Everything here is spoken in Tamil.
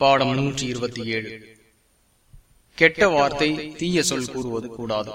பாடம் முன்னூற்றி இருபத்தி ஏழு. கெட்ட வார்த்தை தீய சொல் கூறுவது கூடாது.